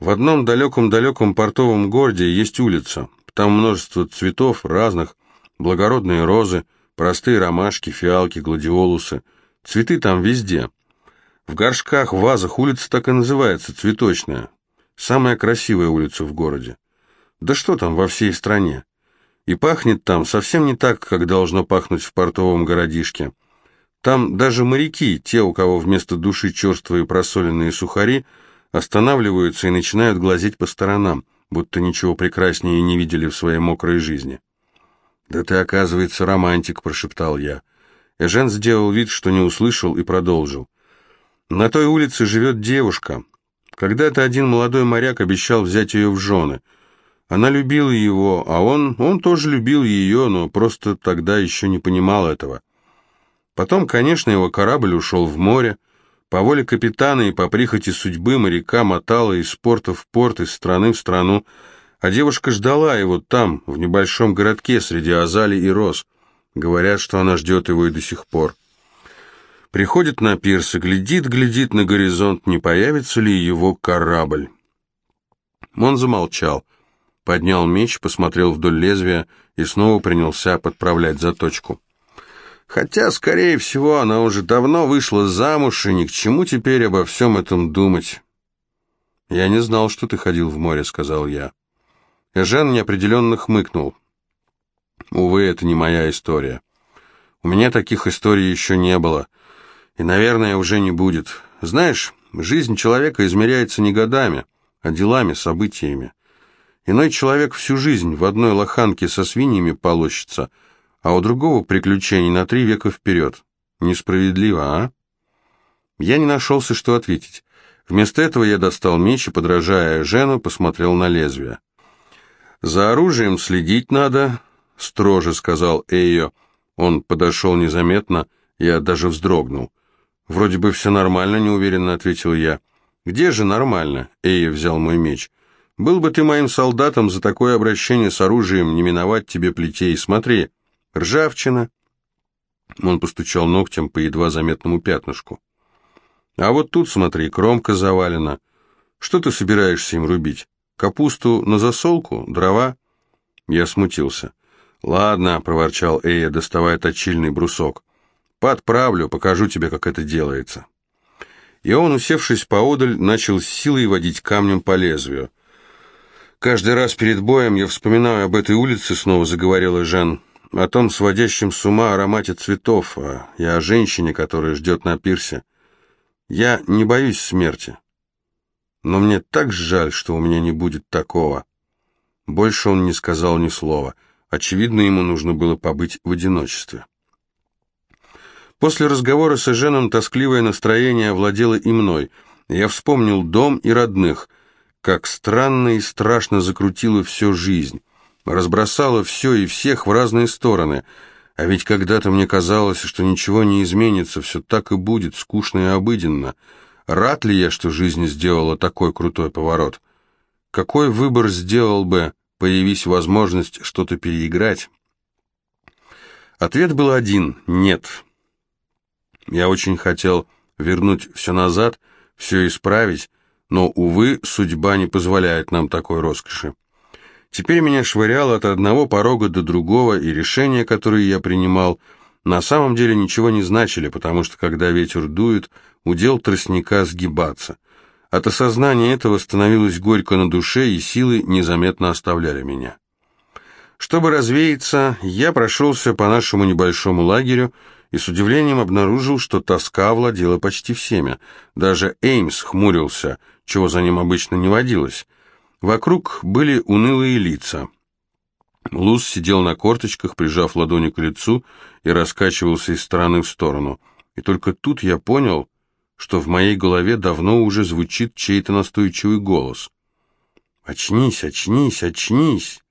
В одном далеком-далеком портовом городе есть улица. Там множество цветов разных, благородные розы, простые ромашки, фиалки, гладиолусы. Цветы там везде. В горшках, вазах улица так и называется, цветочная. Самая красивая улица в городе. Да что там во всей стране? И пахнет там совсем не так, как должно пахнуть в портовом городишке. Там даже моряки, те, у кого вместо души черствые просоленные сухари, останавливаются и начинают глазеть по сторонам, будто ничего прекраснее не видели в своей мокрой жизни. «Да ты, оказывается, романтик», — прошептал я. Эжен сделал вид, что не услышал, и продолжил. «На той улице живет девушка. Когда-то один молодой моряк обещал взять ее в жены — она любила его, а он, он тоже любил ее, но просто тогда еще не понимал этого. Потом, конечно, его корабль ушел в море. По воле капитана и по прихоти судьбы моряка мотала из порта в порт, из страны в страну, а девушка ждала его там, в небольшом городке среди азалий и роз. Говорят, что она ждет его и до сих пор. Приходит на пирс и глядит, глядит на горизонт, не появится ли его корабль. Он замолчал поднял меч, посмотрел вдоль лезвия и снова принялся подправлять заточку. Хотя, скорее всего, она уже давно вышла замуж, и ни к чему теперь обо всем этом думать. «Я не знал, что ты ходил в море», — сказал я. Эжен неопределенно хмыкнул. «Увы, это не моя история. У меня таких историй еще не было, и, наверное, уже не будет. Знаешь, жизнь человека измеряется не годами, а делами, событиями. Иной человек всю жизнь в одной лоханке со свиньями полощется, а у другого приключений на три века вперед. Несправедливо, а? Я не нашелся, что ответить. Вместо этого я достал меч и, подражая Жену, посмотрел на лезвие. «За оружием следить надо», — строже сказал Эйо. Он подошел незаметно, я даже вздрогнул. «Вроде бы все нормально», — неуверенно ответил я. «Где же нормально?» — Эйо взял мой меч. Был бы ты моим солдатом, за такое обращение с оружием не миновать тебе плетей. Смотри, ржавчина. Он постучал ногтем по едва заметному пятнышку. А вот тут, смотри, кромка завалена. Что ты собираешься им рубить? Капусту на засолку? Дрова? Я смутился. «Ладно», — проворчал Эя, доставая точильный брусок. «Подправлю, покажу тебе, как это делается». И он, усевшись поодаль, начал силой водить камнем по лезвию. «Каждый раз перед боем я вспоминаю об этой улице», — снова заговорила Жан, «о том сводящем с ума аромате цветов, а и о женщине, которая ждет на пирсе. Я не боюсь смерти, но мне так жаль, что у меня не будет такого». Больше он не сказал ни слова. Очевидно, ему нужно было побыть в одиночестве. После разговора с Эженом тоскливое настроение овладело и мной. Я вспомнил дом и родных — как странно и страшно закрутила всю жизнь, разбросала все и всех в разные стороны. А ведь когда-то мне казалось, что ничего не изменится, все так и будет, скучно и обыденно. Рад ли я, что жизнь сделала такой крутой поворот? Какой выбор сделал бы, появись возможность что-то переиграть? Ответ был один – нет. Я очень хотел вернуть все назад, все исправить, но, увы, судьба не позволяет нам такой роскоши. Теперь меня швыряло от одного порога до другого, и решения, которые я принимал, на самом деле ничего не значили, потому что, когда ветер дует, удел тростника сгибаться. От осознания этого становилось горько на душе, и силы незаметно оставляли меня. Чтобы развеяться, я прошелся по нашему небольшому лагерю, и с удивлением обнаружил, что тоска владела почти всеми. Даже Эймс хмурился, чего за ним обычно не водилось. Вокруг были унылые лица. Луз сидел на корточках, прижав ладони к лицу и раскачивался из стороны в сторону. И только тут я понял, что в моей голове давно уже звучит чей-то настойчивый голос. «Очнись, очнись, очнись!»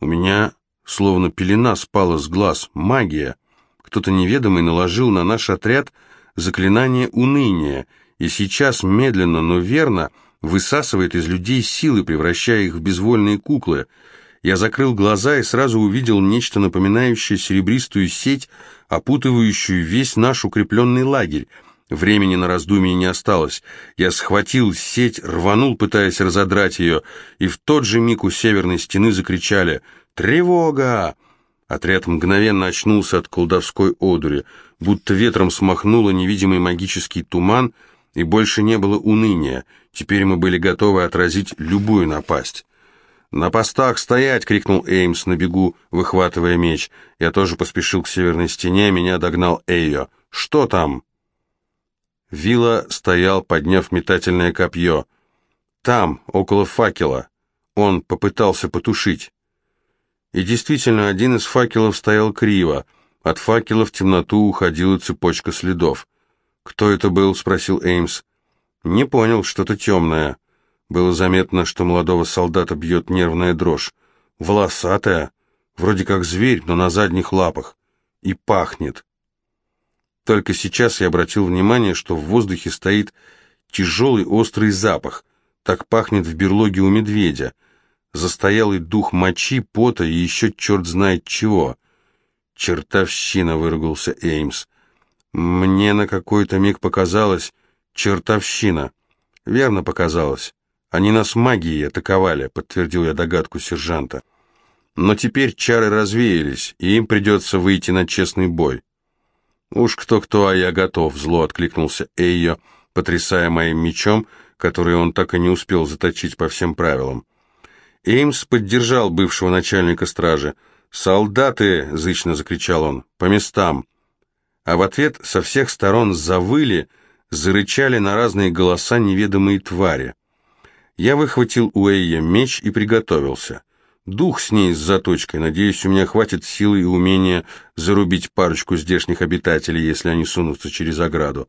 У меня словно пелена спала с глаз. Магия. Кто-то неведомый наложил на наш отряд заклинание уныния, и сейчас медленно, но верно высасывает из людей силы, превращая их в безвольные куклы. Я закрыл глаза и сразу увидел нечто напоминающее серебристую сеть, опутывающую весь наш укрепленный лагерь. Времени на раздумье не осталось. Я схватил сеть, рванул, пытаясь разодрать ее, и в тот же миг у северной стены закричали «Тревога!». Отряд мгновенно очнулся от колдовской одури, будто ветром смахнуло невидимый магический туман, и больше не было уныния. Теперь мы были готовы отразить любую напасть. «На постах стоять!» — крикнул Эймс на бегу, выхватывая меч. Я тоже поспешил к северной стене, меня догнал Эйо. «Что там?» Вилла стоял, подняв метательное копье. Там, около факела. Он попытался потушить. И действительно, один из факелов стоял криво. От факела в темноту уходила цепочка следов. «Кто это был?» — спросил Эймс. «Не понял, что-то темное». Было заметно, что молодого солдата бьет нервная дрожь. Волосатая, вроде как зверь, но на задних лапах. И пахнет. Только сейчас я обратил внимание, что в воздухе стоит тяжелый острый запах. Так пахнет в берлоге у медведя. Застоялый дух мочи, пота и еще черт знает чего. «Чертовщина!» — выругался Эймс. «Мне на какой-то миг показалось... Чертовщина!» «Верно показалось. Они нас магией атаковали», — подтвердил я догадку сержанта. «Но теперь чары развеялись, и им придется выйти на честный бой». «Уж кто-кто, а я готов», — зло откликнулся Эйо, потрясая моим мечом, который он так и не успел заточить по всем правилам. Эймс поддержал бывшего начальника стражи. «Солдаты!» — зычно закричал он. «По местам!» А в ответ со всех сторон завыли, зарычали на разные голоса неведомые твари. Я выхватил у Эйя меч и приготовился — Дух с ней с заточкой. Надеюсь, у меня хватит силы и умения зарубить парочку здешних обитателей, если они сунутся через ограду.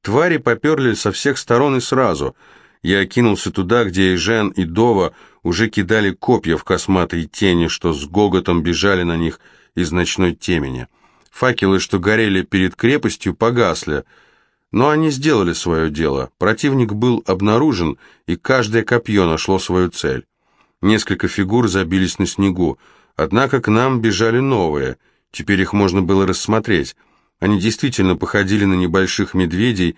Твари поперли со всех сторон и сразу. Я окинулся туда, где и Жен, и Дова уже кидали копья в косматые тени, что с гоготом бежали на них из ночной темени. Факелы, что горели перед крепостью, погасли, но они сделали свое дело. Противник был обнаружен, и каждое копье нашло свою цель. Несколько фигур забились на снегу, однако к нам бежали новые, теперь их можно было рассмотреть. Они действительно походили на небольших медведей,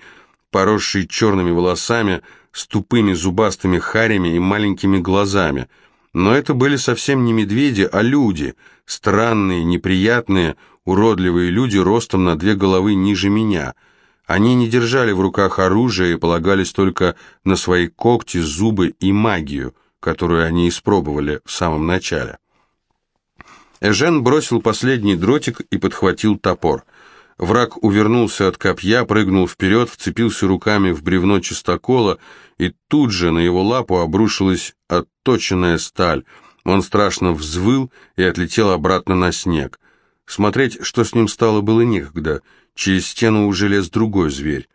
поросшие черными волосами, с тупыми зубастыми харями и маленькими глазами. Но это были совсем не медведи, а люди, странные, неприятные, уродливые люди ростом на две головы ниже меня. Они не держали в руках оружие и полагались только на свои когти, зубы и магию которую они испробовали в самом начале. Эжен бросил последний дротик и подхватил топор. Враг увернулся от копья, прыгнул вперед, вцепился руками в бревно чистокола, и тут же на его лапу обрушилась отточенная сталь. Он страшно взвыл и отлетел обратно на снег. Смотреть, что с ним стало, было некогда. Через стену уже лез другой зверь.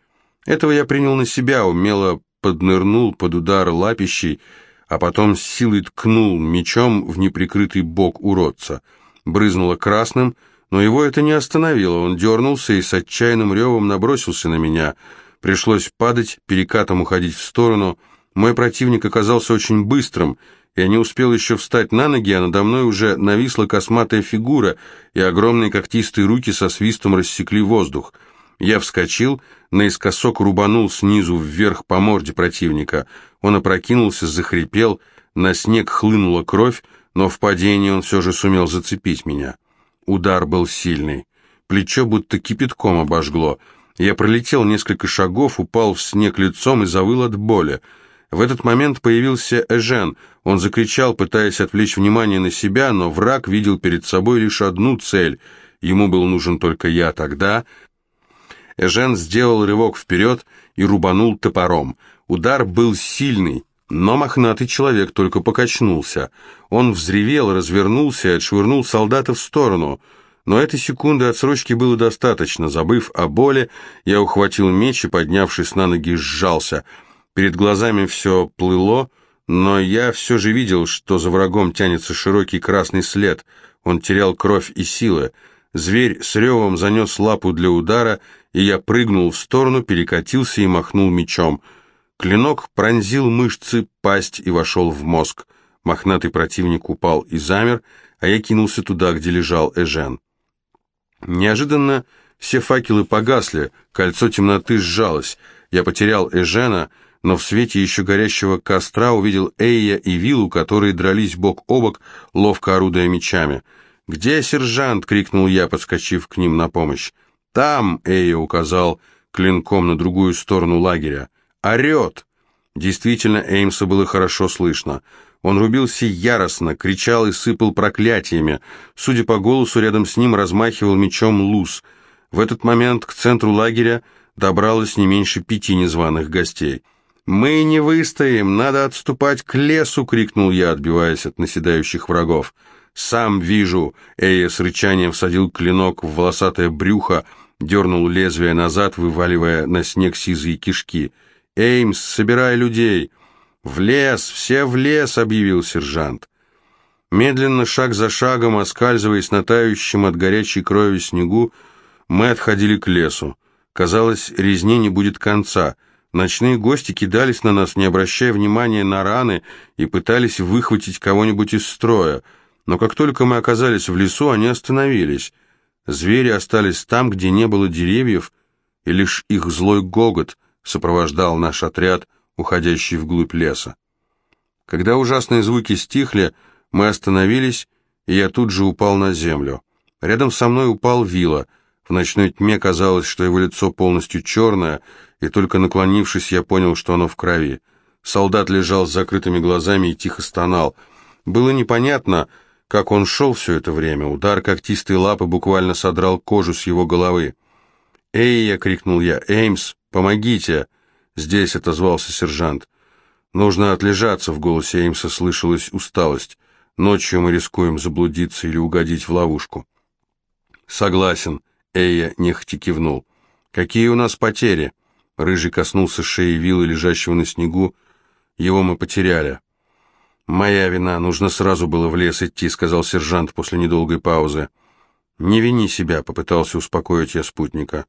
Этого я принял на себя, умело поднырнул под удар лапищей, а потом с силой ткнул мечом в неприкрытый бок уродца. Брызнуло красным, но его это не остановило. Он дернулся и с отчаянным ревом набросился на меня. Пришлось падать, перекатом уходить в сторону. Мой противник оказался очень быстрым. Я не успел еще встать на ноги, а надо мной уже нависла косматая фигура, и огромные когтистые руки со свистом рассекли воздух. Я вскочил, наискосок рубанул снизу вверх по морде противника. Он опрокинулся, захрипел, на снег хлынула кровь, но в падении он все же сумел зацепить меня. Удар был сильный. Плечо будто кипятком обожгло. Я пролетел несколько шагов, упал в снег лицом и завыл от боли. В этот момент появился Эжен. Он закричал, пытаясь отвлечь внимание на себя, но враг видел перед собой лишь одну цель. Ему был нужен только я тогда, Эжен сделал рывок вперед и рубанул топором. Удар был сильный, но мохнатый человек только покачнулся. Он взревел, развернулся и отшвырнул солдата в сторону. Но этой секунды отсрочки было достаточно. Забыв о боли, я ухватил меч и, поднявшись на ноги, сжался. Перед глазами все плыло, но я все же видел, что за врагом тянется широкий красный след. Он терял кровь и силы. Зверь с ревом занес лапу для удара, и я прыгнул в сторону, перекатился и махнул мечом. Клинок пронзил мышцы, пасть и вошел в мозг. Мохнатый противник упал и замер, а я кинулся туда, где лежал Эжен. Неожиданно Все факелы погасли, кольцо темноты сжалось. Я потерял Эжена, но в свете еще горящего костра увидел Эйя и Вилу, которые дрались бок о бок, ловко орудуя мечами. «Где сержант?» — крикнул я, подскочив к ним на помощь. «Там!» — Эйя указал клинком на другую сторону лагеря. «Орет!» Действительно, Эймса было хорошо слышно. Он рубился яростно, кричал и сыпал проклятиями. Судя по голосу, рядом с ним размахивал мечом Луз. В этот момент к центру лагеря добралось не меньше пяти незваных гостей. «Мы не выстоим, надо отступать к лесу!» — крикнул я, отбиваясь от наседающих врагов. «Сам вижу!» — Эя с рычанием всадил клинок в волосатое брюхо, дернул лезвие назад, вываливая на снег сизые кишки. «Эймс, собирай людей!» «В лес! Все в лес!» — объявил сержант. Медленно, шаг за шагом, оскальзываясь на тающем от горячей крови снегу, мы отходили к лесу. Казалось, резне не будет конца — Ночные гости кидались на нас, не обращая внимания на раны, и пытались выхватить кого-нибудь из строя. Но как только мы оказались в лесу, они остановились. Звери остались там, где не было деревьев, и лишь их злой гогот сопровождал наш отряд, уходящий вглубь леса. Когда ужасные звуки стихли, мы остановились, и я тут же упал на землю. Рядом со мной упал Вила. В ночной тьме казалось, что его лицо полностью черное, и только наклонившись, я понял, что оно в крови. Солдат лежал с закрытыми глазами и тихо стонал. Было непонятно, как он шел все это время. Удар когтистой лапы буквально содрал кожу с его головы. «Эй!» — я крикнул я. «Эймс, помогите!» Здесь отозвался сержант. «Нужно отлежаться», — в голосе Эймса слышалась усталость. «Ночью мы рискуем заблудиться или угодить в ловушку». «Согласен», — Эйя нехотя кивнул. «Какие у нас потери?» Рыжий коснулся шеи вилы, лежащего на снегу. Его мы потеряли. «Моя вина, нужно сразу было в лес идти», — сказал сержант после недолгой паузы. «Не вини себя», — попытался успокоить я спутника.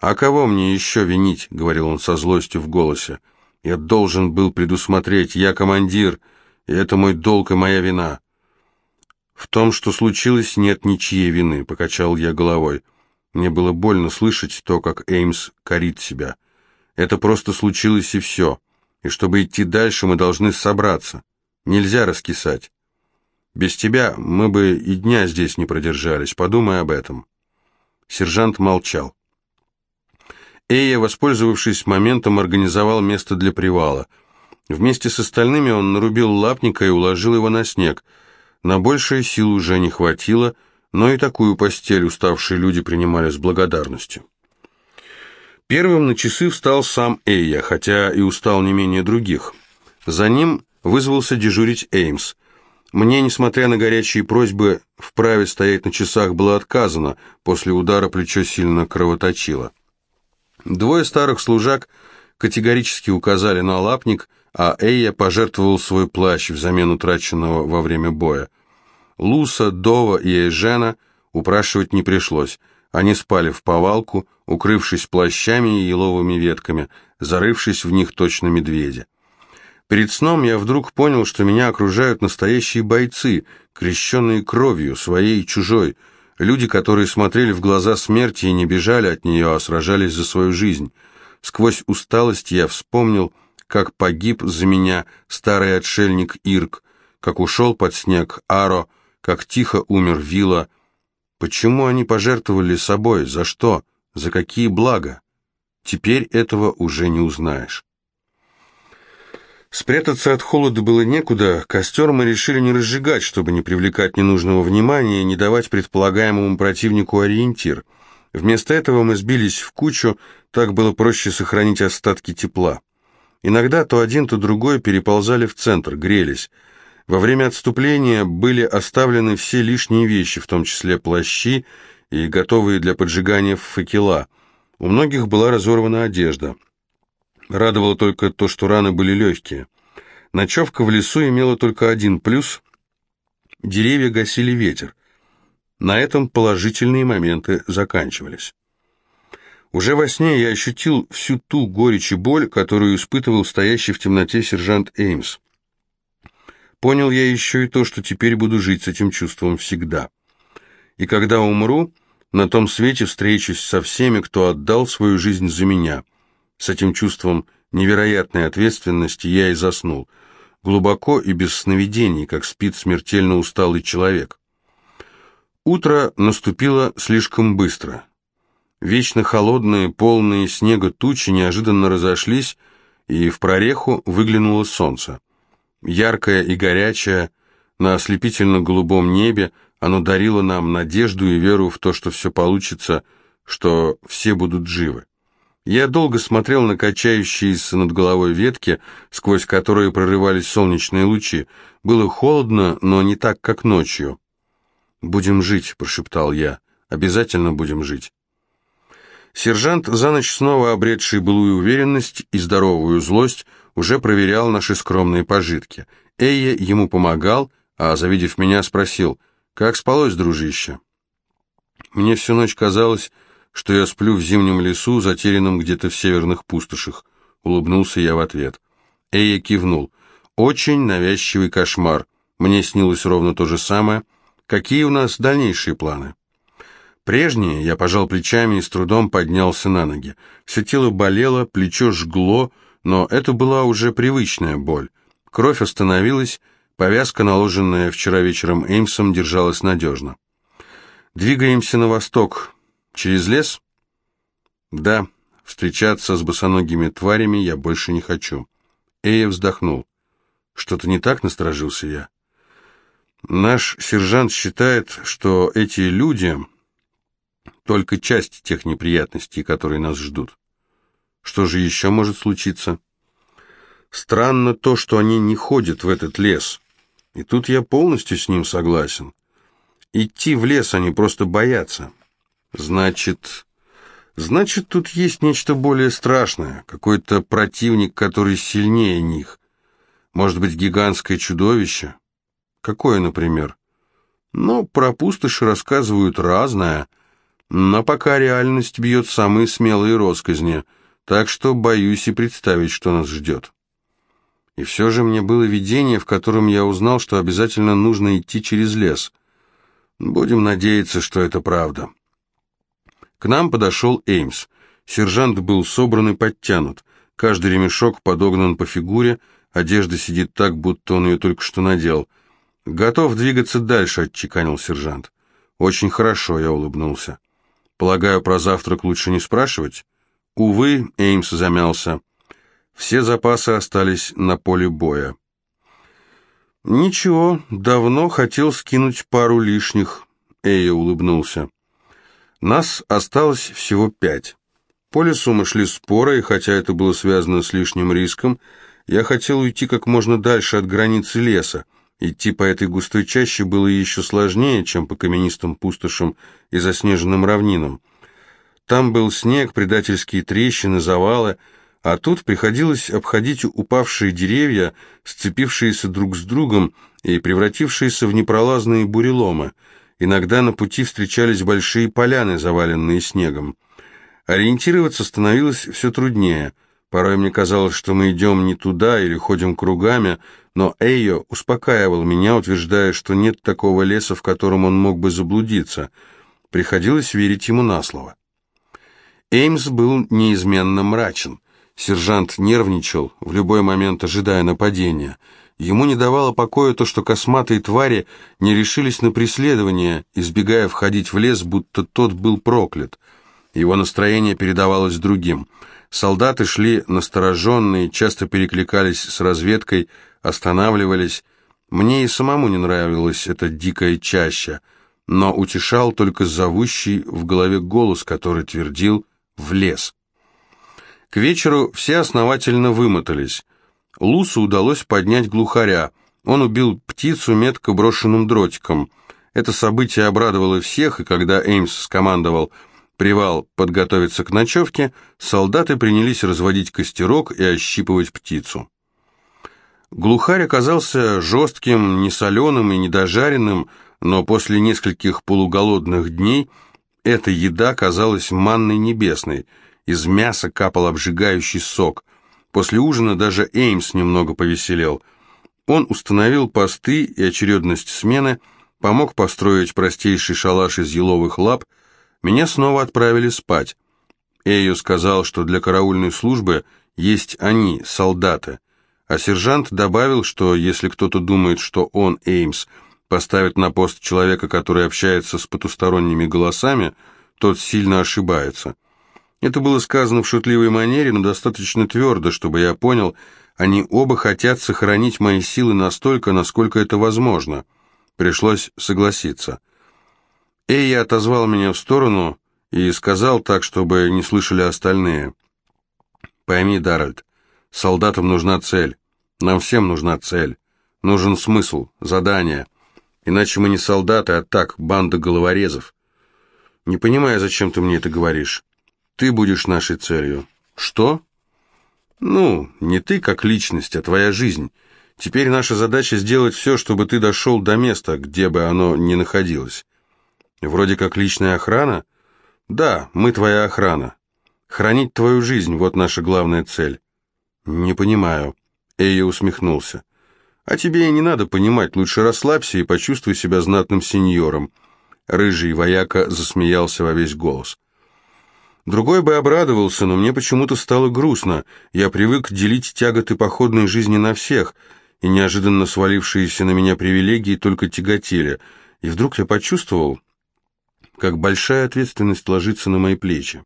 «А кого мне еще винить?» — говорил он со злостью в голосе. «Я должен был предусмотреть, я командир, и это мой долг и моя вина». «В том, что случилось, нет ничьей вины», — покачал я головой. Мне было больно слышать то, как Эймс корит себя. Это просто случилось и все. И чтобы идти дальше, мы должны собраться. Нельзя раскисать. Без тебя мы бы и дня здесь не продержались. Подумай об этом. Сержант молчал. Эя, воспользовавшись моментом, организовал место для привала. Вместе с остальными он нарубил лапника и уложил его на снег. На большее сил уже не хватило, но и такую постель уставшие люди принимали с благодарностью. Первым на часы встал сам Эйя, хотя и устал не менее других. За ним вызвался дежурить Эймс. Мне, несмотря на горячие просьбы, вправе стоять на часах было отказано, после удара плечо сильно кровоточило. Двое старых служак категорически указали на лапник, а Эйя пожертвовал свой плащ взамен утраченного во время боя. Луса, Дова и Эжена упрашивать не пришлось. Они спали в повалку, укрывшись плащами и еловыми ветками, зарывшись в них точно медведи. Перед сном я вдруг понял, что меня окружают настоящие бойцы, крещенные кровью, своей и чужой, люди, которые смотрели в глаза смерти и не бежали от нее, а сражались за свою жизнь. Сквозь усталость я вспомнил, как погиб за меня старый отшельник Ирк, как ушел под снег Аро, как тихо умер Вила, Почему они пожертвовали собой? За что? За какие блага? Теперь этого уже не узнаешь. Спрятаться от холода было некуда, костер мы решили не разжигать, чтобы не привлекать ненужного внимания и не давать предполагаемому противнику ориентир. Вместо этого мы сбились в кучу, так было проще сохранить остатки тепла. Иногда то один, то другой переползали в центр, грелись – во время отступления были оставлены все лишние вещи, в том числе плащи и готовые для поджигания факела. У многих была разорвана одежда. Радовало только то, что раны были легкие. Ночевка в лесу имела только один плюс – деревья гасили ветер. На этом положительные моменты заканчивались. Уже во сне я ощутил всю ту горечь и боль, которую испытывал стоящий в темноте сержант Эймс. Понял я еще и то, что теперь буду жить с этим чувством всегда. И когда умру, На том свете встречусь со всеми, кто отдал свою жизнь за меня. С этим чувством невероятной ответственности я и заснул. Глубоко и без сновидений, как спит смертельно усталый человек. Утро наступило слишком быстро. Вечно холодные, полные снега тучи неожиданно разошлись, и в прореху выглянуло солнце. Яркое и горячее, на ослепительно-голубом небе, оно дарило нам надежду и веру в то, что все получится, что все будут живы. Я долго смотрел на качающиеся над головой ветки, сквозь которые прорывались солнечные лучи. Было холодно, но не так, как ночью. «Будем жить», — прошептал я. «Обязательно будем жить». Сержант, за ночь снова обретший былую уверенность и здоровую злость, уже проверял наши скромные пожитки. Эйя ему помогал, а, завидев меня, спросил, «Как спалось, дружище?» Мне всю ночь казалось, что я сплю в зимнем лесу, затерянном где-то в северных пустошах. Улыбнулся я в ответ. Эйя кивнул. «Очень навязчивый кошмар. Мне снилось ровно то же самое, Какие у нас дальнейшие планы? Прежние, я пожал плечами и с трудом поднялся на ноги. Все тело болело, плечо жгло, но это была уже привычная боль. Кровь остановилась, повязка, наложенная вчера вечером Эймсом, держалась надежно. Двигаемся на восток. Через лес? Да, встречаться с босоногими тварями я больше не хочу. Эя вздохнул. Что-то не так, насторожился я. Наш сержант считает, что эти люди только часть тех неприятностей, которые нас ждут. Что же еще может случиться? Странно то, что они не ходят в этот лес. И тут я полностью с ним согласен. Идти в лес они просто боятся. Значит... Значит, тут есть нечто более страшное, какой-то противник, который сильнее них. Может быть, гигантское чудовище? Какое, например? Ну, про пустоши рассказывают разное, но пока реальность бьет самые смелые росказни, так что боюсь и представить, что нас ждет. И все же мне было видение, в котором я узнал, что обязательно нужно идти через лес. Будем надеяться, что это правда. К нам подошел Эймс. Сержант был собран и подтянут. Каждый ремешок подогнан по фигуре, одежда сидит так, будто он ее только что надел — «Готов двигаться дальше», — отчеканил сержант. «Очень хорошо», — я улыбнулся. «Полагаю, про завтрак лучше не спрашивать?» Увы, Эймс замялся. Все запасы остались на поле боя. «Ничего, давно хотел скинуть пару лишних», — Эйя улыбнулся. «Нас осталось всего пять. По лесу мы шли споро, и хотя это было связано с лишним риском, я хотел уйти как можно дальше от границы леса, Идти по этой густой чаще было еще сложнее, чем по каменистым пустошам и заснеженным равнинам. Там был снег, предательские трещины, завалы, а тут приходилось обходить упавшие деревья, сцепившиеся друг с другом и превратившиеся в непролазные буреломы. Иногда на пути встречались большие поляны, заваленные снегом. Ориентироваться становилось все труднее. Порой мне казалось, что мы идем не туда или ходим кругами, но Эйо успокаивал меня, утверждая, что нет такого леса, в котором он мог бы заблудиться. Приходилось верить ему на слово. Эймс был неизменно мрачен. Сержант нервничал, в любой момент ожидая нападения. Ему не давало покоя то, что косматые твари не решились на преследование, избегая входить в лес, будто тот был проклят. Его настроение передавалось другим. Солдаты шли настороженные, часто перекликались с разведкой, останавливались. Мне и самому не нравилась эта дикая чаща, но утешал только зовущий в голове голос, который твердил «в лес». К вечеру все основательно вымотались. Лусу удалось поднять глухаря. Он убил птицу метко брошенным дротиком. Это событие обрадовало всех, и когда Эймс скомандовал «Привал, подготовиться к ночевке», солдаты принялись разводить костерок и ощипывать птицу. Глухарь оказался жестким, несоленым и недожаренным, но после нескольких полуголодных дней эта еда казалась манной небесной. Из мяса капал обжигающий сок. После ужина даже Эймс немного повеселел. Он установил посты и очередность смены, помог построить простейший шалаш из еловых лап, Меня снова отправили спать. Эйо сказал, что для караульной службы есть они, солдаты, а сержант добавил, что если кто-то думает, что он, Эймс, поставит на пост человека, который общается с потусторонними голосами, тот сильно ошибается. Это было сказано в шутливой манере, но достаточно твердо, чтобы я понял, они оба хотят сохранить мои силы настолько, насколько это возможно. Пришлось согласиться. Эйя отозвал меня в сторону и сказал так, чтобы не слышали остальные. «Пойми, Даральд, солдатам нужна цель. Нам всем нужна цель. Нужен смысл, задание. Иначе мы не солдаты, а так, банда головорезов. Не понимаю, зачем ты мне это говоришь. Ты будешь нашей целью. Что? Ну, не ты как личность, а твоя жизнь. Теперь наша задача сделать все, чтобы ты дошел до места, где бы оно ни находилось. Вроде как личная охрана? Да, мы твоя охрана. Хранить твою жизнь – вот наша главная цель. Не понимаю. Эйя усмехнулся. А тебе и не надо понимать, лучше расслабься и почувствуй себя знатным сеньором. Рыжий вояка засмеялся во весь голос. Другой бы обрадовался, но мне почему-то стало грустно. Я привык делить тяготы походной жизни на всех, и неожиданно свалившиеся на меня привилегии только тяготели. И вдруг я почувствовал, как большая ответственность ложится на мои плечи.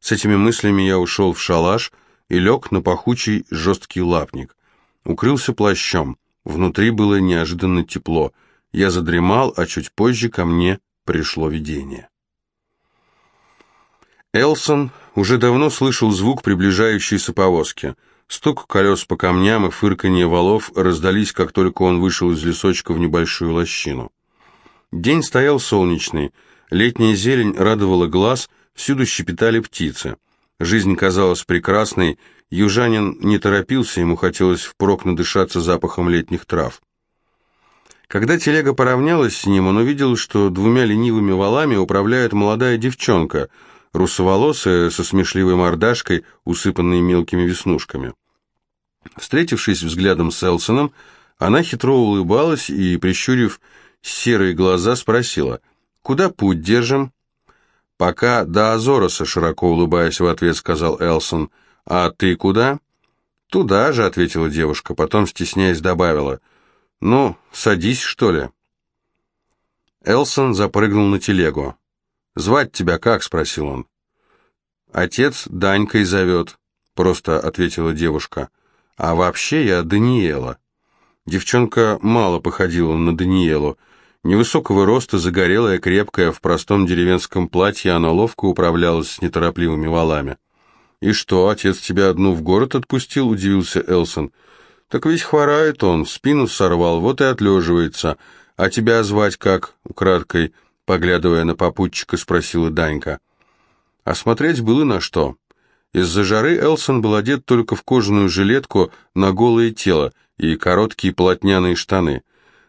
С этими мыслями я ушел в шалаш и лег на пахучий жесткий лапник. Укрылся плащом. Внутри было неожиданно тепло. Я задремал, а чуть позже ко мне пришло видение. Элсон уже давно слышал звук приближающейся повозки. Стук колес по камням и фырканье валов раздались, как только он вышел из лесочка в небольшую лощину. День стоял солнечный, летняя зелень радовала глаз, всюду щепетали птицы. Жизнь казалась прекрасной, южанин не торопился, ему хотелось впрок надышаться запахом летних трав. Когда телега поравнялась с ним, он увидел, что двумя ленивыми валами управляет молодая девчонка — русоволосая, со смешливой мордашкой, усыпанной мелкими веснушками. Встретившись взглядом с Элсоном, она хитро улыбалась и, прищурив серые глаза, спросила, «Куда путь держим?» «Пока до Азороса», — широко улыбаясь в ответ, сказал Элсон. «А ты куда?» «Туда же», — ответила девушка, потом, стесняясь, добавила. «Ну, садись, что ли?» Элсон запрыгнул на телегу. «Звать тебя как?» — спросил он. «Отец Данькой зовет», — просто ответила девушка. «А вообще я Даниэла». Девчонка мало походила на Даниэлу. Невысокого роста, загорелая, крепкая, в простом деревенском платье она ловко управлялась с неторопливыми валами. «И что, отец тебя одну в город отпустил?» — удивился Элсон. «Так ведь хворает он, спину сорвал, вот и отлеживается. А тебя звать как?» — украдкой Поглядывая на попутчика, спросила Данька. Осмотреть было на что. Из-за жары Элсон был одет только в кожаную жилетку на голое тело и короткие полотняные штаны.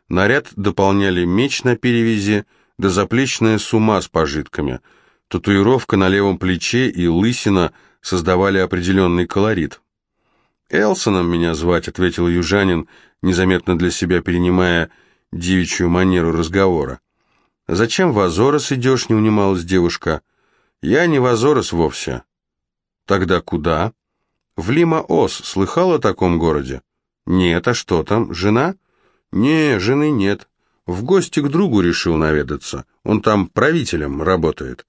Наряд дополняли меч на перевязи да заплечная сума с пожитками. Татуировка на левом плече и лысина создавали определенный колорит. «Элсоном меня звать», — ответил южанин, незаметно для себя перенимая девичью манеру разговора. «Зачем в Азорос идешь?» — не унималась девушка. «Я не в Азорос вовсе». «Тогда куда?» «В Лима-Ос. Слыхал о таком городе?» «Нет, а что там? Жена?» «Не, жены нет. В гости к другу решил наведаться. Он там правителем работает».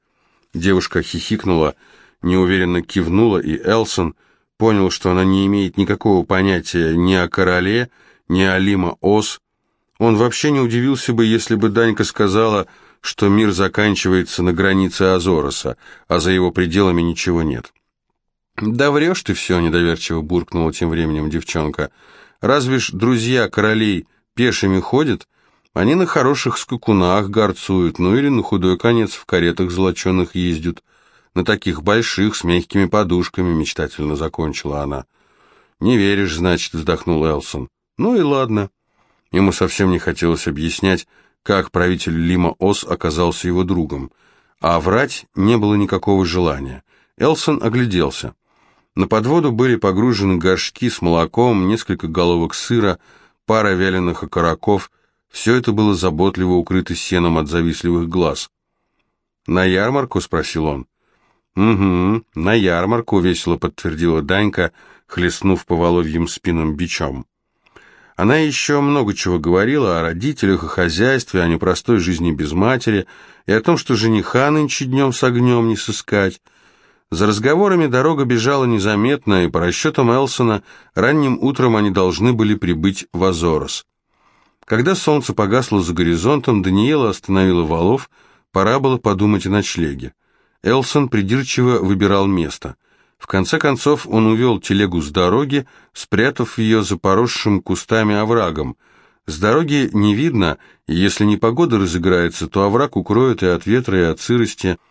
Девушка хихикнула, неуверенно кивнула, и Элсон понял, что она не имеет никакого понятия ни о короле, ни о Лима-Ос, он вообще не удивился бы, если бы Данька сказала, что мир заканчивается на границе Азороса, а за его пределами ничего нет. «Да врешь ты все», — недоверчиво буркнула тем временем девчонка. «Разве ж друзья королей пешими ходят? Они на хороших скакунах горцуют, ну или на худой конец в каретах золоченых ездят. На таких больших, с мягкими подушками», — мечтательно закончила она. «Не веришь, значит», — вздохнул Элсон. «Ну и ладно». Ему совсем не хотелось объяснять, как правитель Лима-Ос оказался его другом, а врать не было никакого желания. Элсон огляделся. На подводу были погружены горшки с молоком, несколько головок сыра, пара вяленых окороков. Все это было заботливо укрыто сеном от завистливых глаз. «На ярмарку?» — спросил он. «Угу, на ярмарку», — весело подтвердила Данька, хлестнув по воловьим спинам бичом. Она еще много чего говорила о родителях, о хозяйстве, о непростой жизни без матери и о том, что жениха нынче днем с огнем не сыскать. За разговорами дорога бежала незаметно, и по расчетам Элсона ранним утром они должны были прибыть в Азорос. Когда солнце погасло за горизонтом, Даниэла остановила валов, пора было подумать о ночлеге. Элсон придирчиво выбирал место. В конце концов он увел телегу с дороги, спрятав ее за поросшим кустами оврагом. С дороги не видно, и если непогода разыграется, то овраг укроет и от ветра, и от сырости –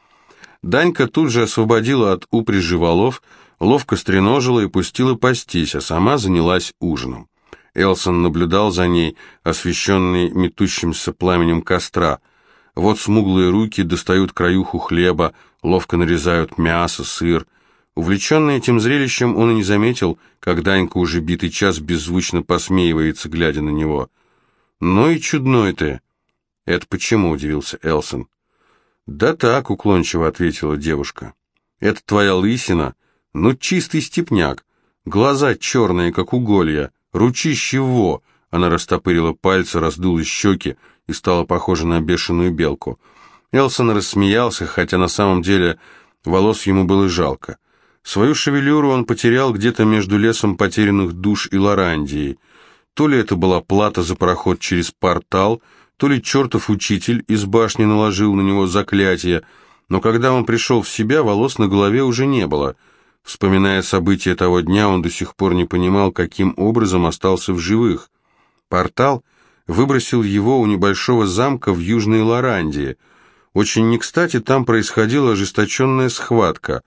Данька тут же освободила от упряжи валов, ловко стреножила и пустила пастись, а сама занялась ужином. Элсон наблюдал за ней, освещенный метущимся пламенем костра. Вот смуглые руки достают краюху хлеба, ловко нарезают мясо, сыр. Увлеченный этим зрелищем, он и не заметил, как Данька уже битый час беззвучно посмеивается, глядя на него. «Ну и чудной ты!» «Это почему?» — удивился Элсон. «Да так», — уклончиво ответила девушка. «Это твоя лысина? Ну, чистый степняк. Глаза черные, как уголья, ручище во!» Она растопырила пальцы, раздула щеки и стала похожа на бешеную белку. Элсон рассмеялся, хотя на самом деле волос ему было жалко. Свою шевелюру он потерял где-то между лесом потерянных душ и Лорандией. То ли это была плата за проход через портал — то ли чертов учитель из башни наложил на него заклятие, но когда он пришел в себя, волос на голове уже не было. Вспоминая события того дня, он до сих пор не понимал, каким образом остался в живых. Портал выбросил его у небольшого замка в Южной Лорандии. Очень не кстати там происходила ожесточенная схватка.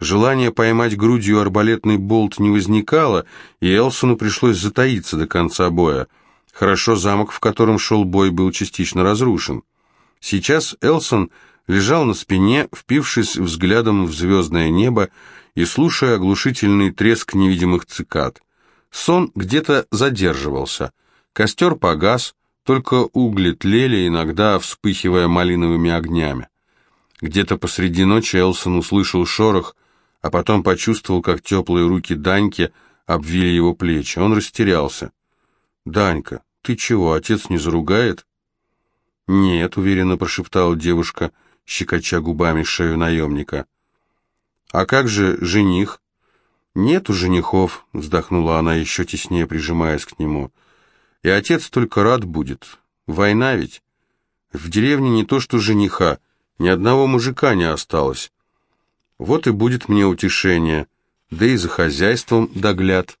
Желание поймать грудью арбалетный болт не возникало, и Элсону пришлось затаиться до конца боя. Хорошо замок, в котором шел бой, был частично разрушен. Сейчас Элсон лежал на спине, впившись взглядом в звездное небо и слушая оглушительный треск невидимых цикад. Сон где-то задерживался. Костер погас, только угли тлели, иногда вспыхивая малиновыми огнями. Где-то посреди ночи Элсон услышал шорох, а потом почувствовал, как теплые руки Даньки обвили его плечи. Он растерялся. «Данька, ты чего, отец не заругает?» «Нет», — уверенно прошептала девушка, щекоча губами шею наемника. «А как же жених?» «Нету женихов», — вздохнула она, еще теснее прижимаясь к нему. «И отец только рад будет. Война ведь. В деревне не то что жениха, ни одного мужика не осталось. Вот и будет мне утешение, да и за хозяйством догляд».